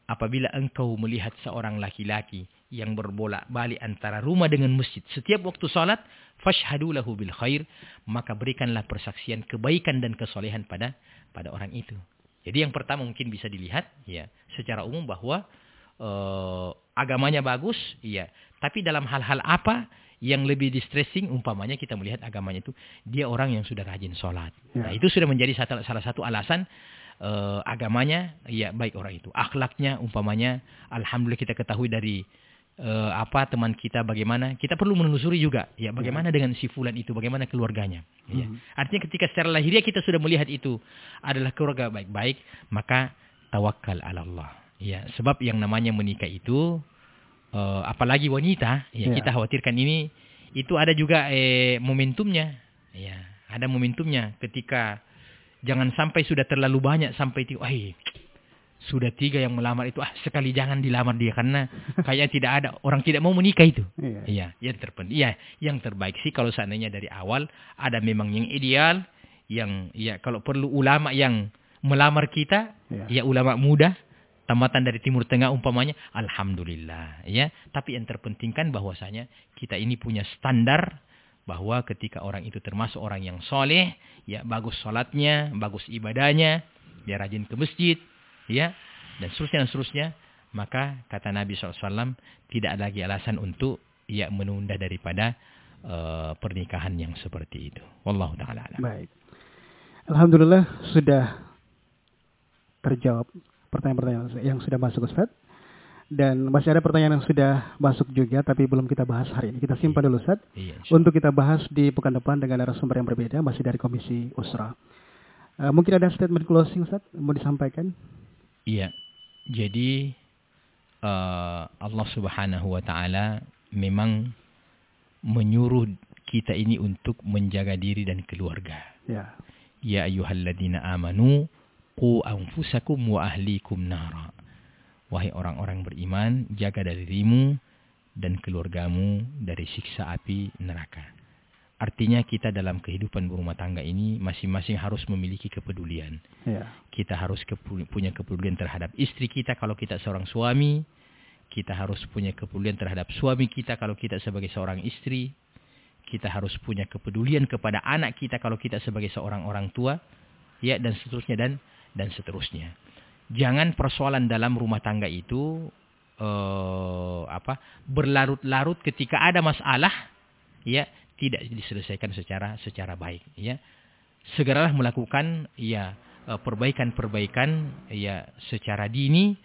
apabila engkau melihat seorang laki-laki yang berbolak-balik antara rumah dengan masjid setiap waktu salat, fashhadu lahu bil khair, maka berikanlah persaksian kebaikan dan kesolehan pada pada orang itu. Jadi yang pertama mungkin bisa dilihat ya secara umum bahwa uh, agamanya bagus, ya. Tapi dalam hal-hal apa yang lebih distressing umpamanya kita melihat agamanya itu dia orang yang sudah rajin sholat. Ya. Nah, itu sudah menjadi satu, salah satu alasan uh, agamanya ya baik orang itu. Akhlaknya umpamanya alhamdulillah kita ketahui dari uh, apa teman kita bagaimana kita perlu menelusuri juga ya bagaimana dengan si fulan itu bagaimana keluarganya ya. Hmm. artinya ketika secara lahiriah kita sudah melihat itu adalah keluarga baik-baik maka tawakal ala Allah ya sebab yang namanya menikah itu uh, apalagi wanita ya, Ya. kita khawatirkan ini itu ada juga eh, momentumnya ya ada momentumnya ketika jangan sampai sudah terlalu banyak sampai itu "Wah, sudah tiga yang melamar itu ah sekali jangan dilamar dia karena kayaknya tidak ada orang tidak mau menikah itu Iya. Iya, yang terpenting. Iya, yang terbaik sih kalau seandainya dari awal ada memang yang ideal, yang ya kalau perlu ulama yang melamar kita, Iya. ya ulama muda, tamatan dari Timur Tengah umpamanya, alhamdulillah, ya. Tapi yang terpenting kan bahwasanya kita ini punya standar bahwa ketika orang itu termasuk orang yang soleh, ya bagus sholatnya, bagus ibadahnya, dia rajin ke masjid, ya, dan seterusnya dan seterusnya, maka kata Nabi SAW tidak ada lagi alasan untuk ya menunda daripada eh, pernikahan yang seperti itu. Wallahu taala. Baik. Alhamdulillah sudah terjawab pertanyaan-pertanyaan yang sudah masuk Ustaz. Dan masih ada pertanyaan yang sudah masuk juga tapi belum kita bahas hari ini. Kita simpan dulu Ustaz. Iya, Untuk kita bahas di pekan depan dengan narasumber yang berbeda masih dari Komisi Usra. Eh, mungkin ada statement closing Ustaz mau disampaikan? Iya. Jadi eh, Allah Subhanahu wa taala memang menyuruh kita ini untuk menjaga diri dan keluarga. Ya. Ya ayyuhalladzina amanu qu anfusakum wa ahlikum nara. Wahai orang-orang beriman, jaga dari dirimu dan keluargamu dari siksa api neraka. Artinya kita dalam kehidupan berumah tangga ini masing-masing harus memiliki kepedulian. Ya. Kita harus punya kepedulian terhadap istri kita kalau kita seorang suami. Kita harus punya kepedulian terhadap suami kita kalau kita sebagai seorang istri. Kita harus punya kepedulian kepada anak kita kalau kita sebagai seorang orang tua. Ya, dan seterusnya dan dan seterusnya. Jangan persoalan dalam rumah tangga itu eh apa berlarut-larut ketika ada masalah ya tidak diselesaikan secara secara baik ya. Segeralah melakukan ya eh, perbaikan-perbaikan ya secara dini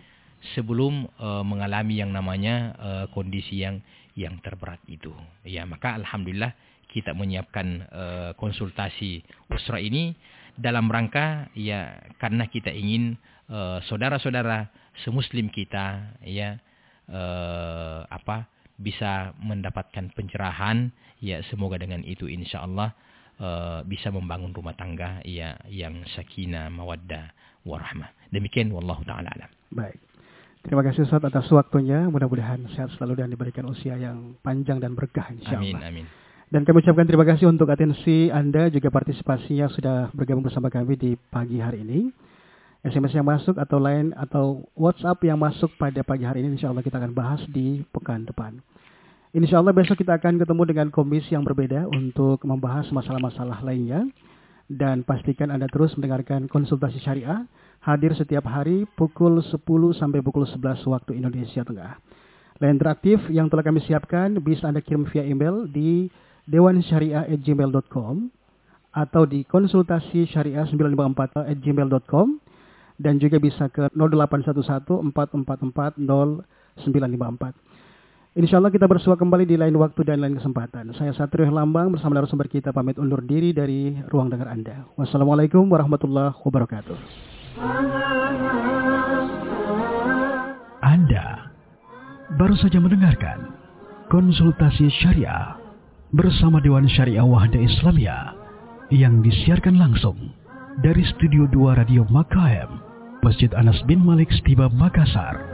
sebelum eh, mengalami yang namanya eh, kondisi yang yang terberat itu. Ya maka alhamdulillah kita menyiapkan eh, konsultasi usra ini dalam rangka ya karena kita ingin eh, saudara-saudara semuslim kita ya eh, apa bisa mendapatkan pencerahan ya semoga dengan itu insya Allah eh, bisa membangun rumah tangga ya yang sakinah mawaddah warahmah demikian wallahu taala alam Baik. Terima kasih Ustaz atas waktunya. Mudah-mudahan sehat selalu dan diberikan usia yang panjang dan berkah insya amin Allah. amin Dan kami ucapkan terima kasih untuk atensi Anda juga partisipasinya sudah bergabung bersama kami di pagi hari ini. SMS yang masuk atau lain atau WhatsApp yang masuk pada pagi hari ini insya Allah kita akan bahas di pekan depan. Insya Allah besok kita akan ketemu dengan komisi yang berbeda untuk membahas masalah-masalah lainnya. Dan pastikan Anda terus mendengarkan konsultasi syariah hadir setiap hari pukul 10 sampai pukul 11 waktu Indonesia Tengah. Lain interaktif yang telah kami siapkan bisa Anda kirim via email di dewansyariah@gmail.com atau di konsultasi syariah 954@gmail.com dan juga bisa ke 0811 444 0954. Insya Allah kita bersua kembali di lain waktu dan lain kesempatan. Saya Satrio Lambang bersama narasumber kita pamit undur diri dari ruang dengar Anda. Wassalamualaikum warahmatullahi wabarakatuh. Anda baru saja mendengarkan konsultasi syariah bersama Dewan Syariah Wahda Islamia yang disiarkan langsung dari Studio 2 Radio Makahem, Masjid Anas bin Malik Stiba Makassar.